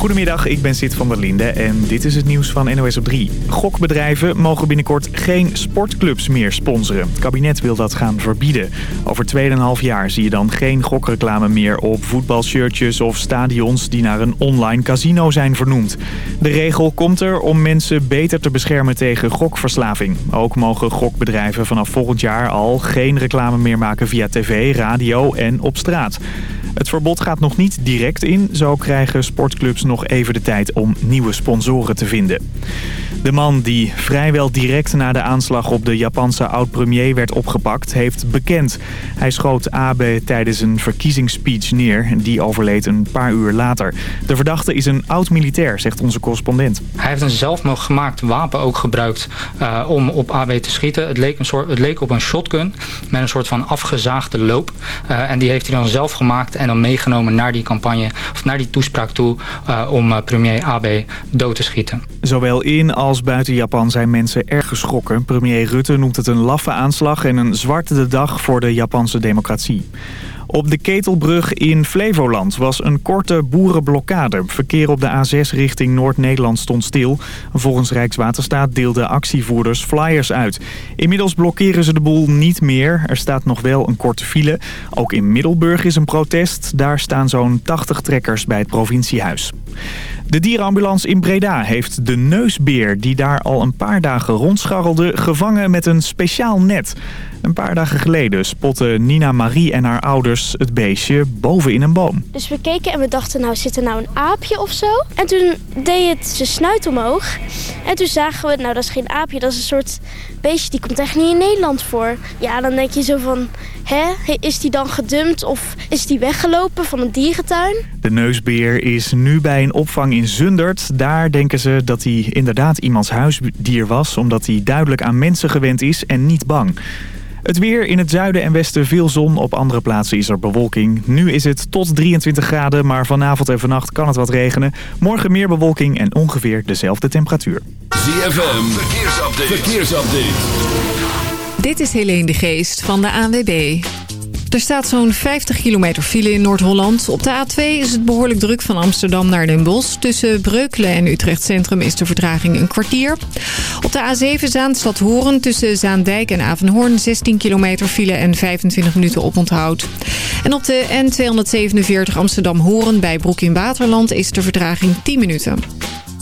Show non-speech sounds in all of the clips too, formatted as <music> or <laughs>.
Goedemiddag, ik ben Sid van der Linde en dit is het nieuws van NOS op 3. Gokbedrijven mogen binnenkort geen sportclubs meer sponsoren. Het kabinet wil dat gaan verbieden. Over 2,5 jaar zie je dan geen gokreclame meer op voetbalshirtjes of stadions die naar een online casino zijn vernoemd. De regel komt er om mensen beter te beschermen tegen gokverslaving. Ook mogen gokbedrijven vanaf volgend jaar al geen reclame meer maken via tv, radio en op straat. Het verbod gaat nog niet direct in. Zo krijgen sportclubs nog even de tijd om nieuwe sponsoren te vinden. De man die vrijwel direct na de aanslag op de Japanse oud-premier werd opgepakt, heeft bekend. Hij schoot Abe tijdens een verkiezingsspeech neer. Die overleed een paar uur later. De verdachte is een oud-militair, zegt onze correspondent. Hij heeft een zelfmoog gemaakt wapen ook gebruikt uh, om op Abe te schieten. Het leek, een soort, het leek op een shotgun met een soort van afgezaagde loop. Uh, en die heeft hij dan zelf gemaakt en dan meegenomen naar die campagne, of naar die toespraak toe, uh, om premier Abe dood te schieten. Zowel in als buiten Japan zijn mensen erg geschrokken. Premier Rutte noemt het een laffe aanslag en een zwarte dag voor de Japanse democratie. Op de Ketelbrug in Flevoland was een korte boerenblokkade. Verkeer op de A6 richting Noord-Nederland stond stil. Volgens Rijkswaterstaat deelden actievoerders flyers uit. Inmiddels blokkeren ze de boel niet meer. Er staat nog wel een korte file. Ook in Middelburg is een protest. Daar staan zo'n 80 trekkers bij het provinciehuis. De dierenambulance in Breda heeft de neusbeer die daar al een paar dagen rondscharrelde gevangen met een speciaal net. Een paar dagen geleden spotten Nina Marie en haar ouders het beestje boven in een boom. Dus we keken en we dachten nou zit er nou een aapje of zo. En toen deed het zijn snuit omhoog. En toen zagen we, nou dat is geen aapje, dat is een soort beestje die komt echt niet in Nederland voor. Ja, dan denk je zo van, hè, is die dan gedumpt of is die weggelopen van een dierentuin? De neusbeer is nu bij een opvang in Zundert. Daar denken ze dat hij inderdaad iemands huisdier was, omdat hij duidelijk aan mensen gewend is en niet bang. Het weer in het zuiden en westen veel zon. Op andere plaatsen is er bewolking. Nu is het tot 23 graden, maar vanavond en vannacht kan het wat regenen. Morgen meer bewolking en ongeveer dezelfde temperatuur. ZFM, verkeersupdate. verkeersupdate. Dit is Helene de Geest van de ANWB. Er staat zo'n 50 kilometer file in Noord-Holland. Op de A2 is het behoorlijk druk van Amsterdam naar Den Bosch. Tussen Breukelen en Utrecht Centrum is de vertraging een kwartier. Op de A7 Zaanstad Horen tussen Zaandijk en Avenhoorn 16 kilometer file en 25 minuten oponthoud. En op de N247 Amsterdam Horen bij Broek in Waterland is de vertraging 10 minuten.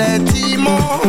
ilẹ̀ tí mọ́.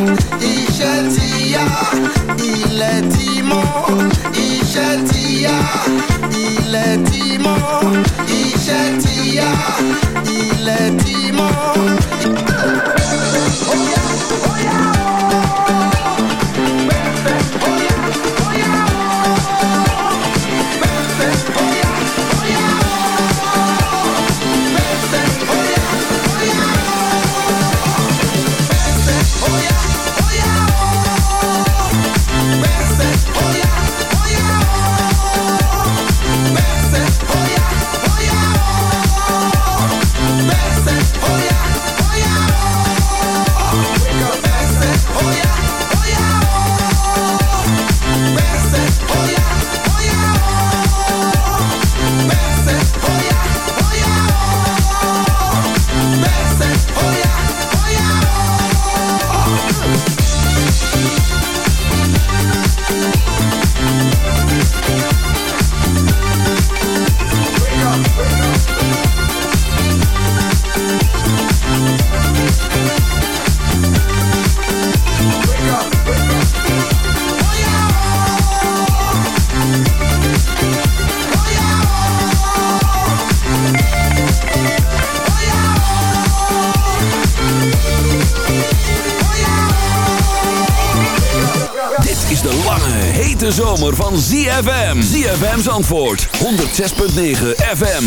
Zomer van ZFM. ZFM's antwoord 106.9 FM.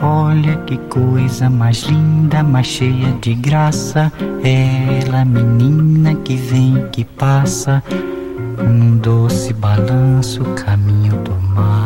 Olha que coisa mais linda, mais cheia de graça. Ela, menina que vem, que passa, num doce balanço, caminho do mar.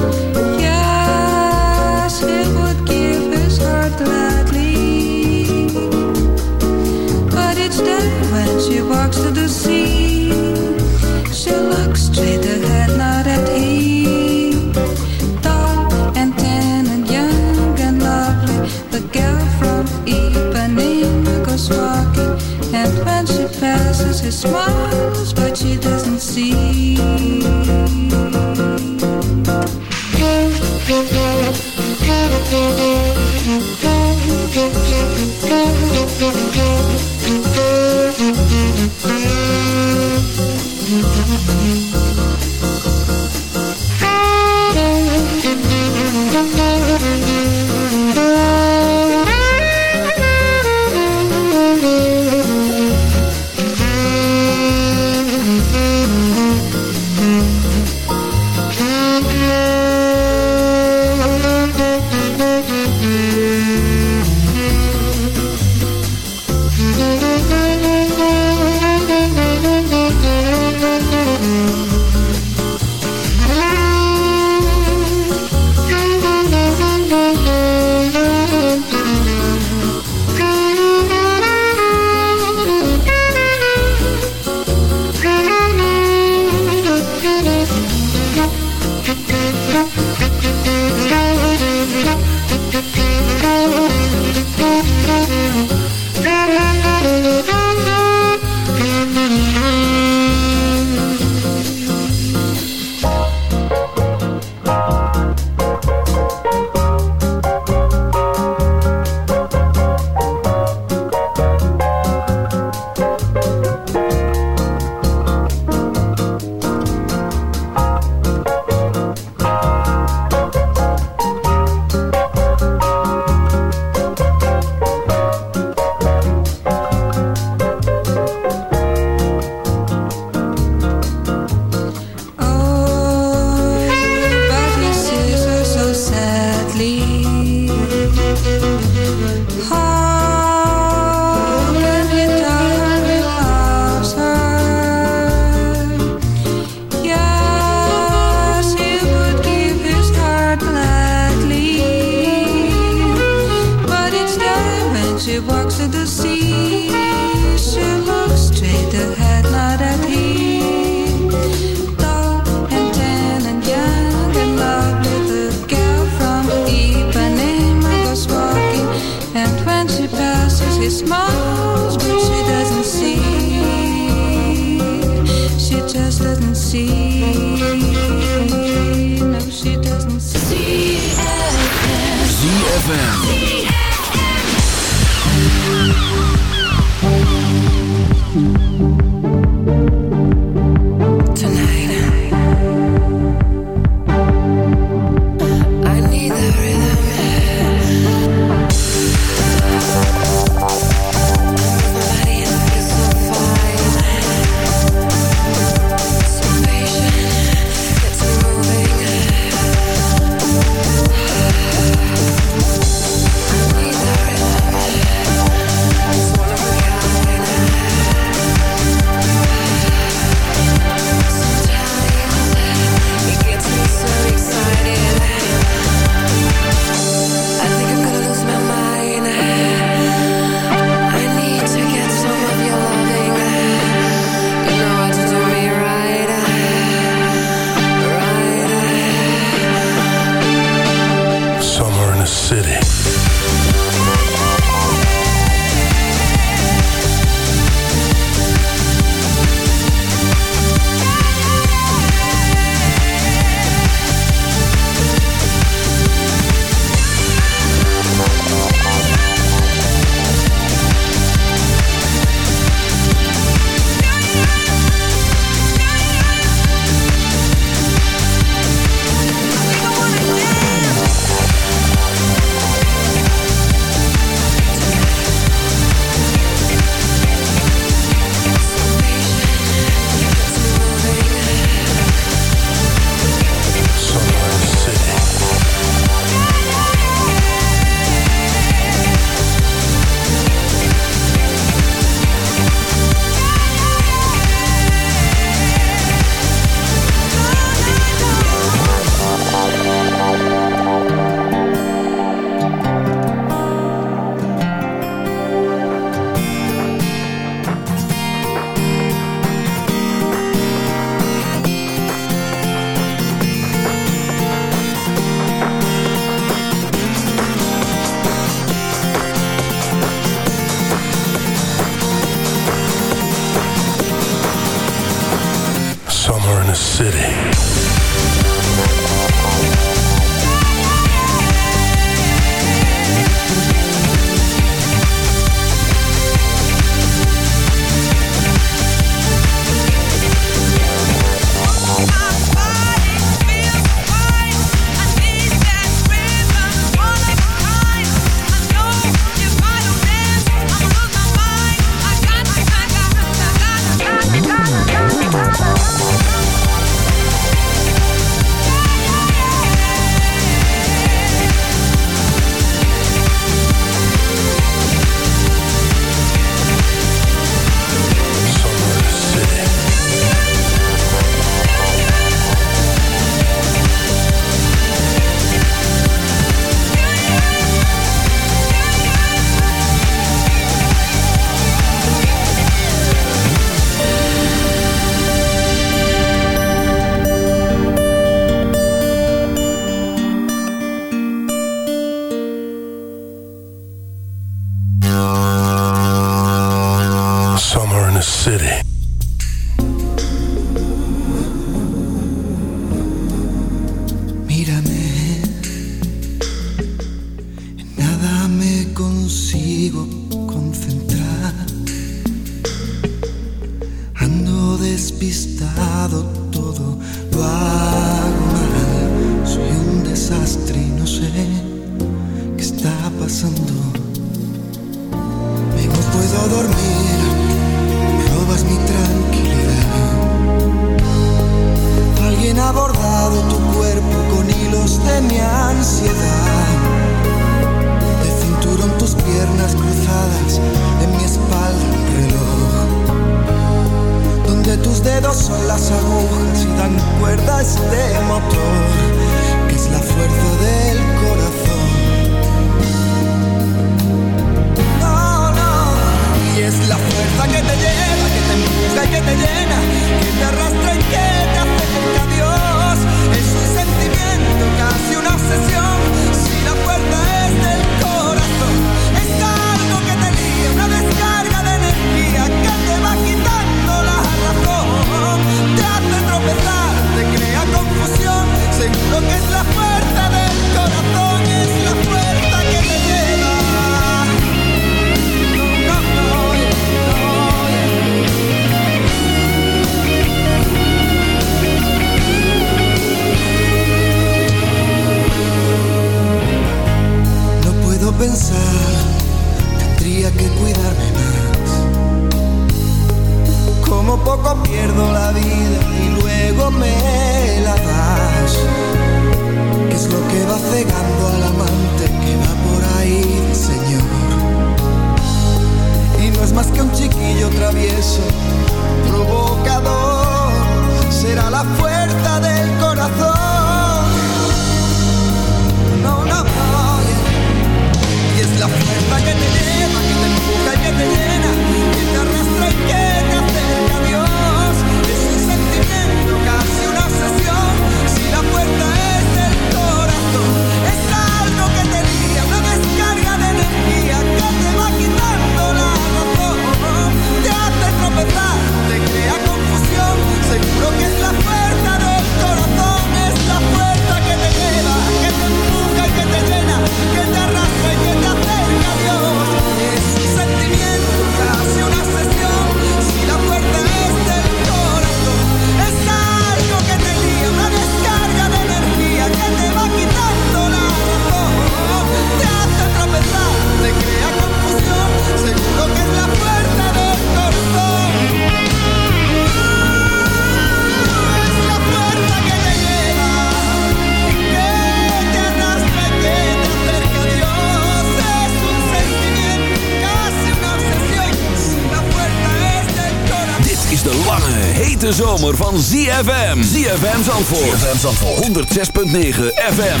Zomer van ZFM. ZFM Zandvoort. ZFM Zandvoort. 106.9 FM.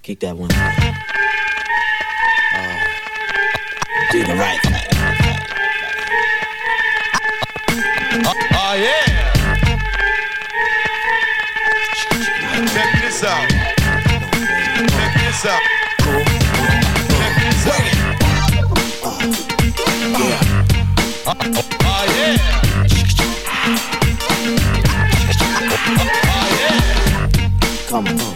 Kick that one. Uh, do the right thing. Oh yeah. Check this out. Check this out. Check this out. Oh, oh yeah. come from.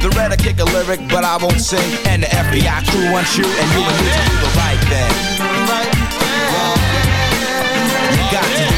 The red I kick a lyric, but I won't sing. And the FBI crew wants you, and you and me to do the right thing. You got to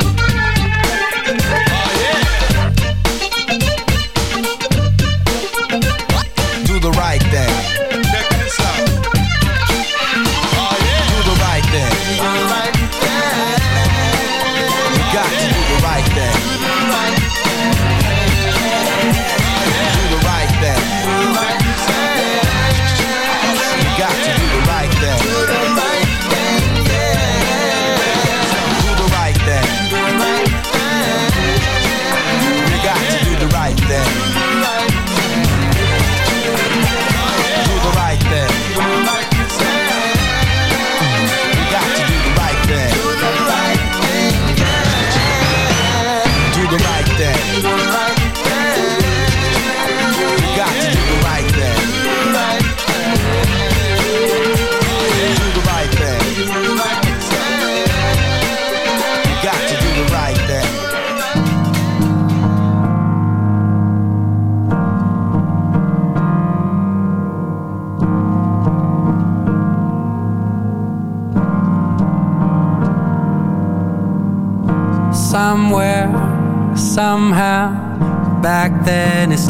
Got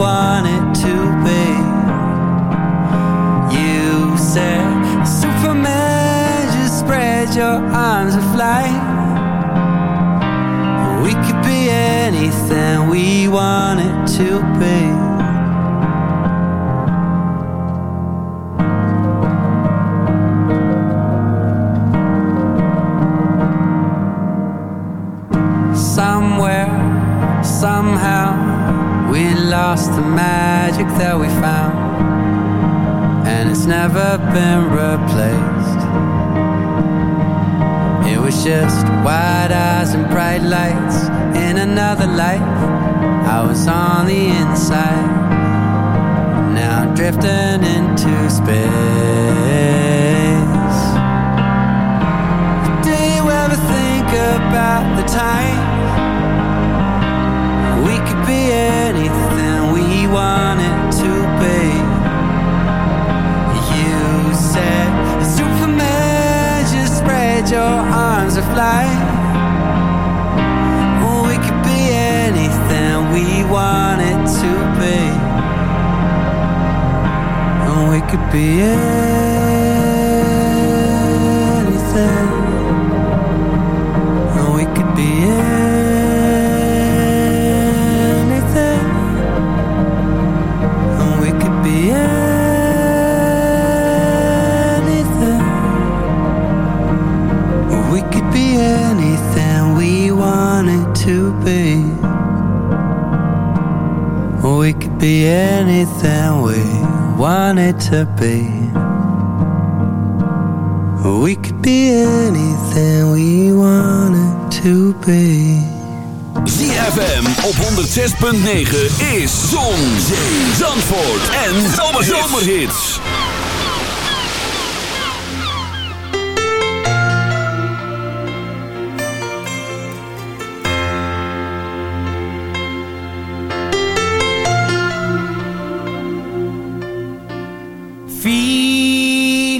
we wanted to be? You said, Superman, just spread your arms and fly. We could be anything we wanted to be. Never been replaced. It was just wide eyes and bright lights in another life. I was on the inside, now I'm drifting into space. Do you ever think about the time we could be anything we wanted your arms and fly. We could be anything we wanted to be. And we could be anything. Be anything we wanted to be. We could be anything we wanted to be. ZFM op 106.9 is Zon, Zee, Zandvoort en Zomerhits.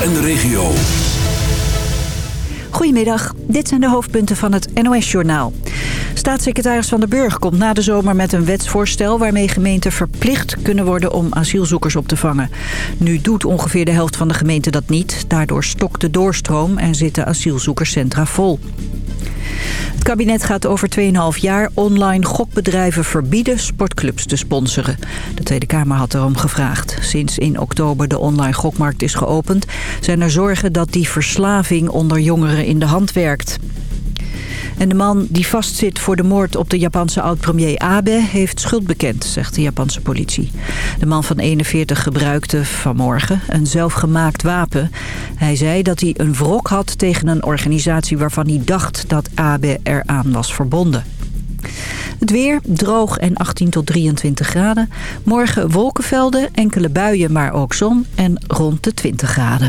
En de regio. Goedemiddag, dit zijn de hoofdpunten van het NOS-journaal. Staatssecretaris Van der Burg komt na de zomer met een wetsvoorstel... waarmee gemeenten verplicht kunnen worden om asielzoekers op te vangen. Nu doet ongeveer de helft van de gemeenten dat niet. Daardoor stokt de doorstroom en zitten asielzoekerscentra vol. Het kabinet gaat over 2,5 jaar online gokbedrijven verbieden sportclubs te sponsoren. De Tweede Kamer had erom gevraagd. Sinds in oktober de online gokmarkt is geopend... zijn er zorgen dat die verslaving onder jongeren in de hand werkt. En de man die vastzit voor de moord op de Japanse oud-premier Abe... heeft schuld bekend, zegt de Japanse politie. De man van 41 gebruikte vanmorgen een zelfgemaakt wapen. Hij zei dat hij een wrok had tegen een organisatie... waarvan hij dacht dat Abe eraan was verbonden. Het weer, droog en 18 tot 23 graden. Morgen wolkenvelden, enkele buien, maar ook zon en rond de 20 graden.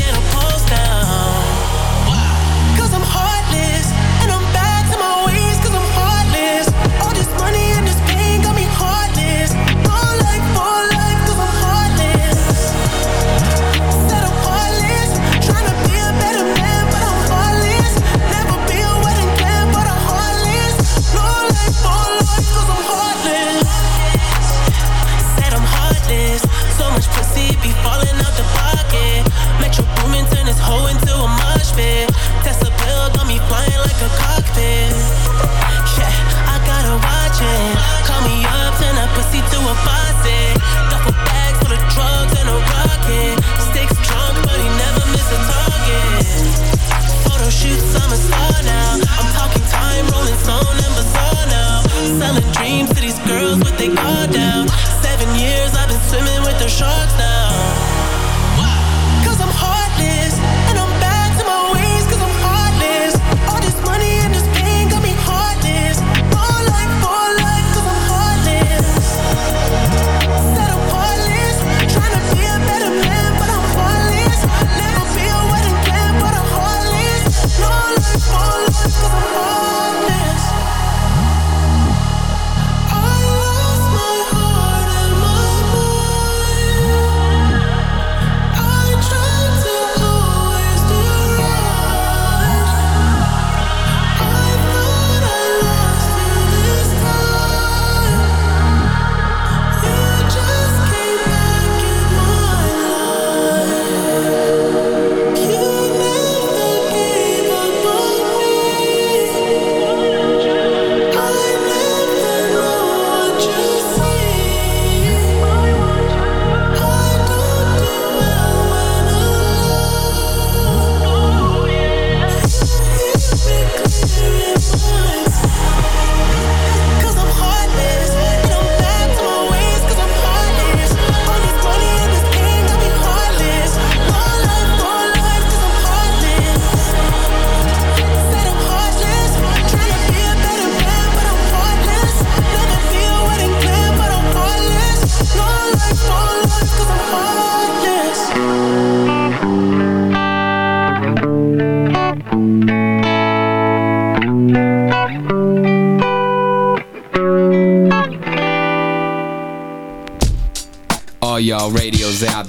to these girls with they all down. Seven years I've been swimming with the sharks now.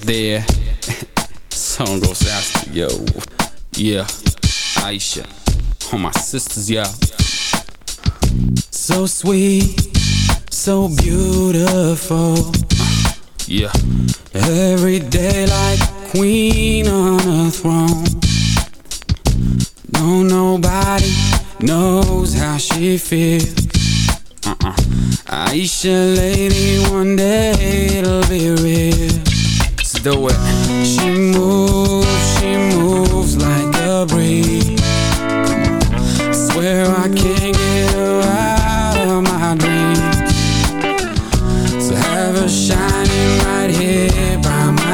There. <laughs> Song goes out to yo. Yeah, Aisha. All my sisters, yeah. So sweet, so beautiful. Uh, yeah. Every day like queen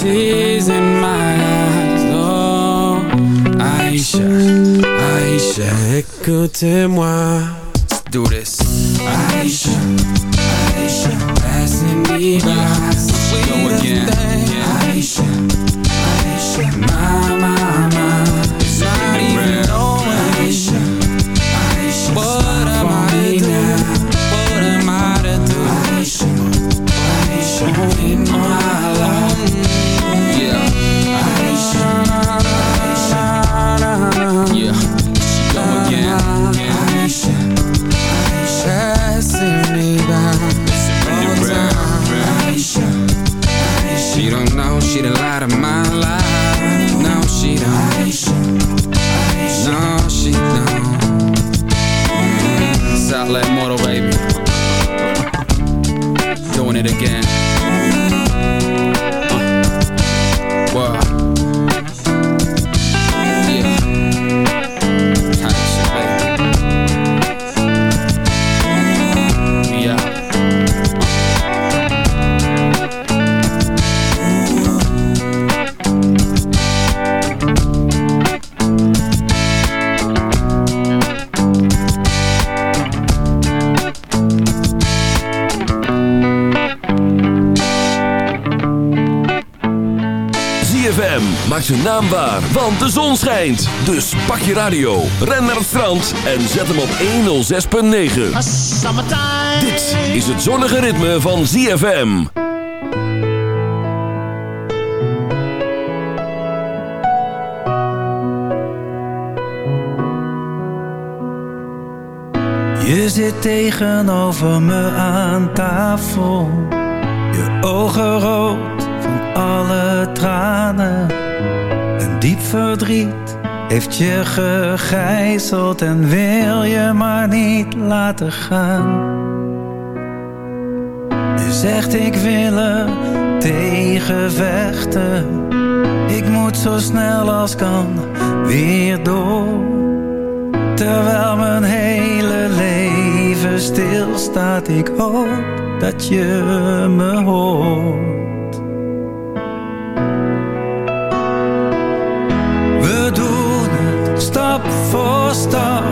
tears in my eyes. Oh, Aisha, Aisha, écoutez-moi. Zijn want de zon schijnt. Dus pak je radio, ren naar het strand en zet hem op 106.9. Dit is het zonnige ritme van ZFM. Je zit tegenover me aan tafel. Je ogen rood van alle tranen diep verdriet heeft je gegijzeld en wil je maar niet laten gaan. Nu zegt ik wil er tegen vechten. Ik moet zo snel als kan weer door. Terwijl mijn hele leven stilstaat, ik hoop dat je me hoort. voor stap,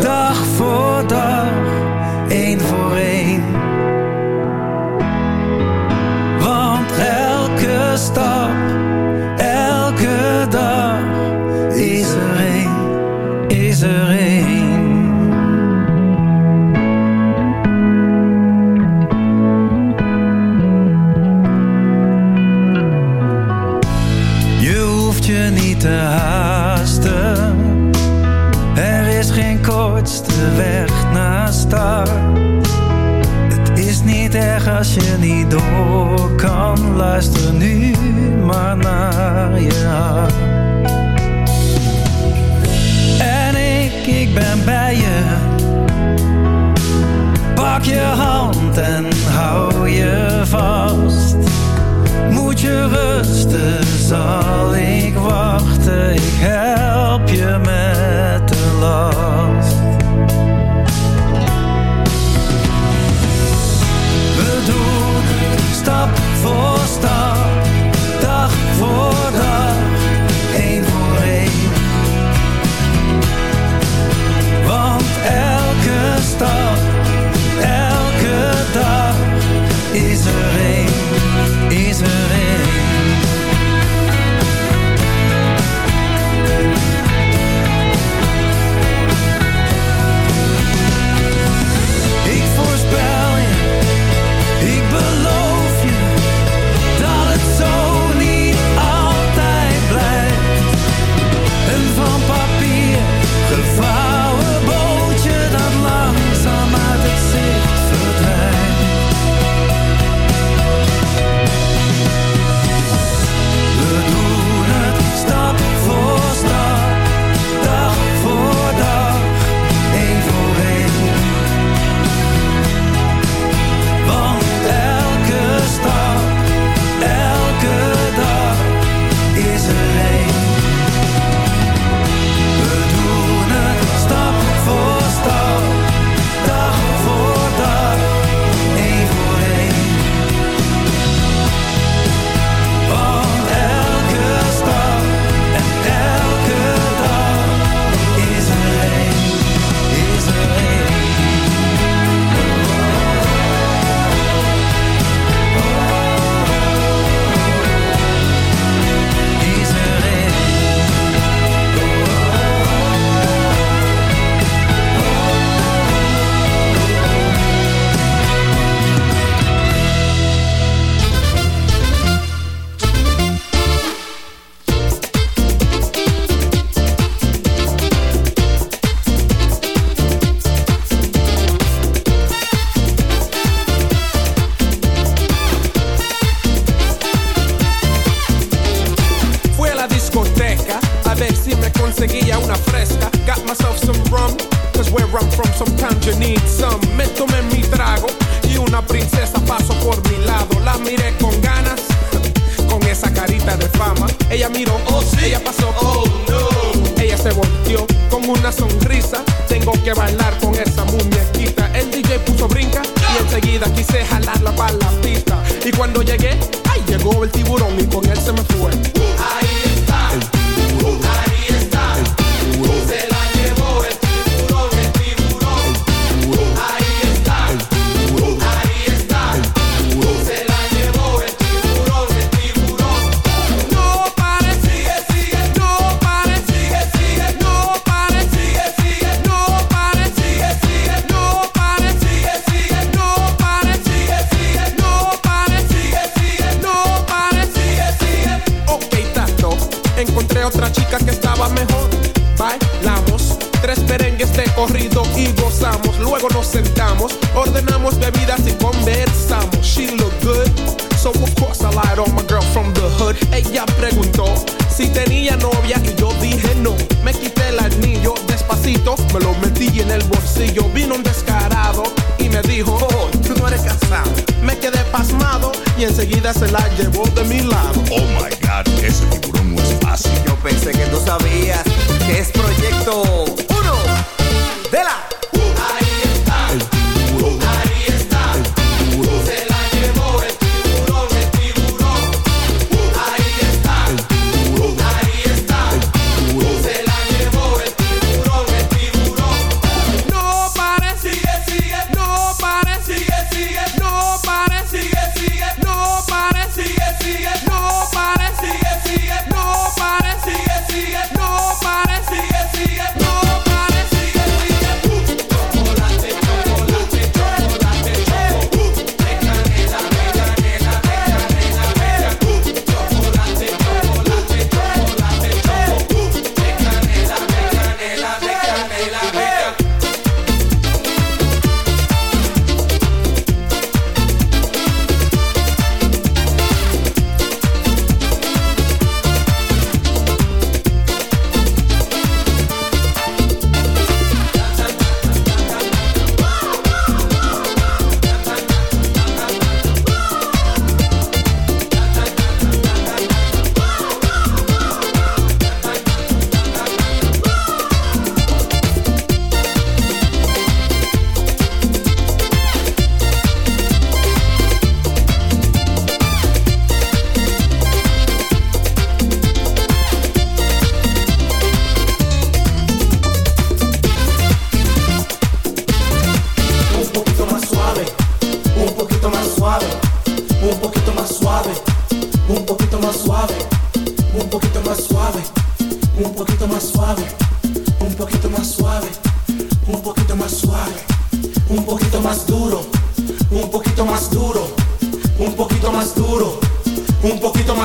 dag voor dag, één voor één. Want elke stap luister nu maar naar je hart. En ik, ik ben bij je. Pak je hand en hou je vast. Moet je rusten, zal ik wachten. Ik heb